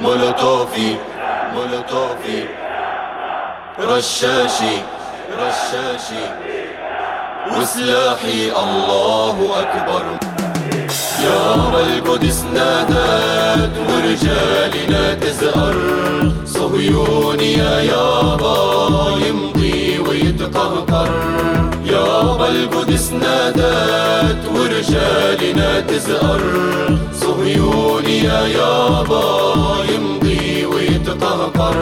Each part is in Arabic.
مولوتوفي مولوتوفي. رشاشي رشاشي. وسلاحي الله أكبر. يا القدس نادت ورجالنا تزأر صهيوني يا يابا يمضي ويتقهقر. يابا القدس نادت ورجالنا تزأر صهيوني يا يابا يمضي ويتقهقر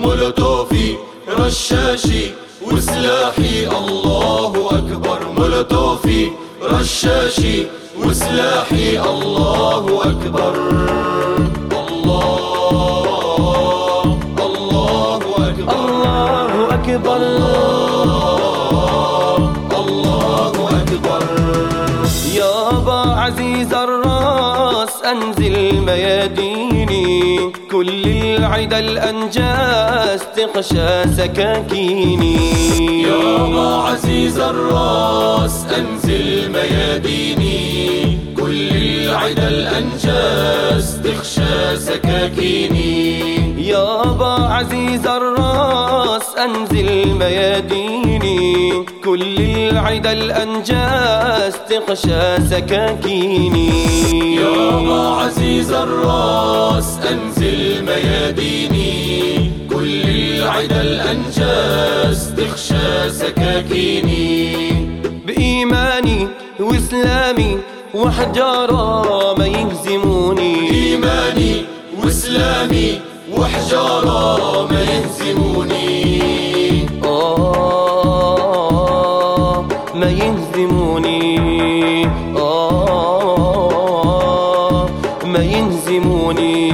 مولوتوفي رشاشي وسلاحي الله أكبر. مولوتوفي رشاشي وسلاحي الله أكبر. الله الله أكبر. الله أكبر. الله الراس أنزل مياديني. كل العدا الأنجاز تخشى سكاكيني. يابا عزيز الراس أنزل مياديني. كل العدا الأنجاز تخشى سكاكيني. يابا عزيز الراس أنزل مياديني. كل العدا الأنجاز تخشى سكاكيني. يابا عزيز الراس أنزل مياديني. كل العدا الأنجاز تخشى سكاكيني. بإيماني وإسلامي وحجارة ما يهزموني. إيماني وإسلامي وحجارة ما يهزموني. ما يهزموني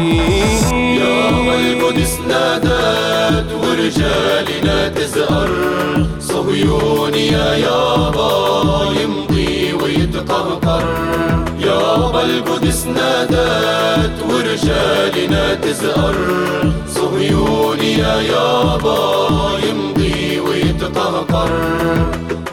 يا القدس نادت ورجالنا تزأر صهيوني يا يابا يمضي ويتقهقر. يابا القدس نادت ورجالنا تزأر صهيوني يا يابا يمضي ويتقهقر.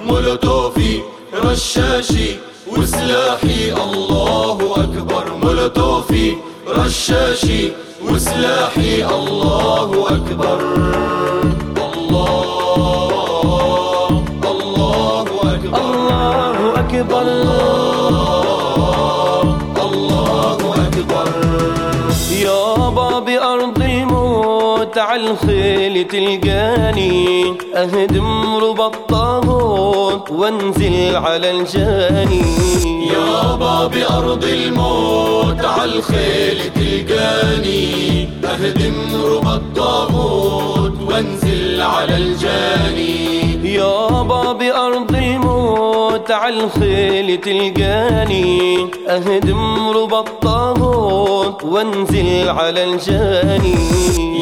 مولوتوفي رشاشي وسلاحي الله أكبر مولوتوفي رشاشي. وسلاحي الله أكبر. الله أكبر. الله أكبر. الله أكبر عالخيل تلقاني أهدم ربى الطاغوت وانزل على الجاني. يابا بأرض الموت عالخيل تلقاني. أهدم ربى الطاغوت وانزل على الجاني. يابا بأرض الموت عالخيل تلقاني. أهدم ربى الطاغوت وانزل على الجاني.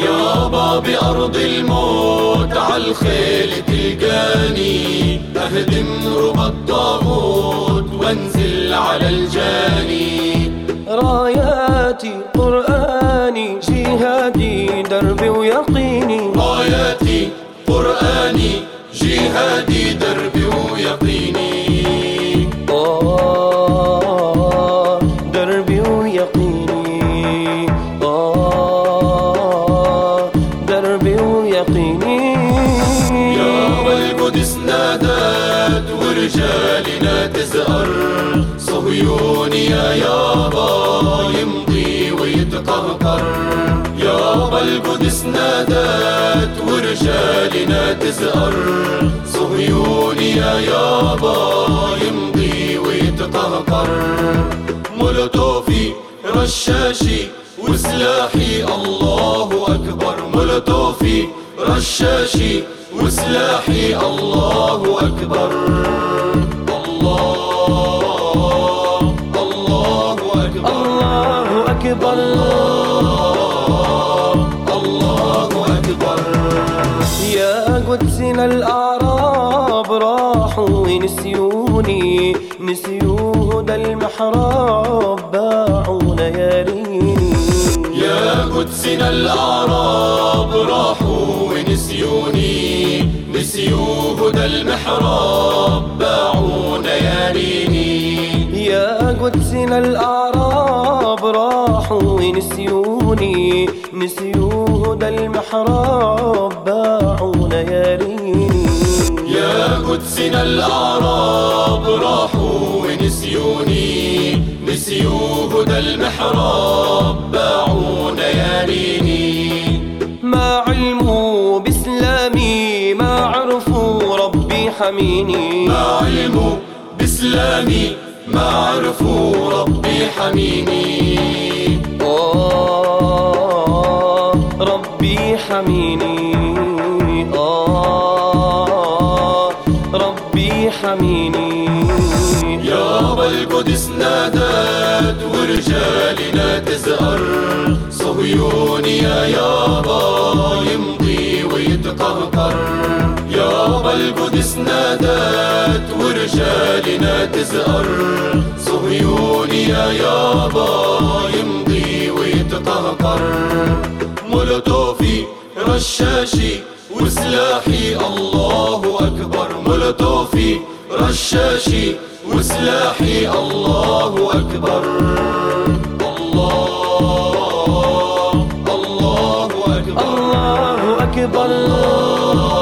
يابا بأرض الموت عالخيل تلقاني. أهدم ربى الطاغوت وانزل على الجاني. راياتي قرآني جهادي دربي ويقيني. راياتي قرآني جهادي القدس نادت ورجالنا تزأر. صهيوني يا يابا يمضي ويتقهقر. يابا القدس نادت ورجالنا تزأر. صهيوني يا يابا يمضي ويتقهقر. مولوتوفي رشاشي وسلاحي الله أكبر. مولوتوفي رشاشي وسلاحي الله أكبر. الله الله أكبر. الله أكبر. الله أكبر يا قدسنا الأعراب راحوا ونسيوني نسيوا هدى المحراب باعونا يا ريني يا قدسنا الأعراب راحوا نسيوا هدى المحراب باعونا يا ريني يا قدسنا الأعراب راحوا ونسيوني. نسيوا هدى المحراب باعوا لياليني يا قدسنا الأعراب راحوا ونسيوني. نسيوا هدى المحراب باعوا حميني ما علموا بإسلامي ما عرفوا ربي حميني. آه ربي حميني. آه ربي حميني. يابا القدس نادت ورجالنا تزأر. صهيوني يا يابا. يمضي ويتقهقر يابا القدس نادت ورجالنا تزأر صهيوني يا يابا يمضي ويتقهقر مولوتوفي رشاشي وسلاحي الله أكبر. مولوتوفي رشاشي وسلاحي الله أكبر. أكبر الله أكبر.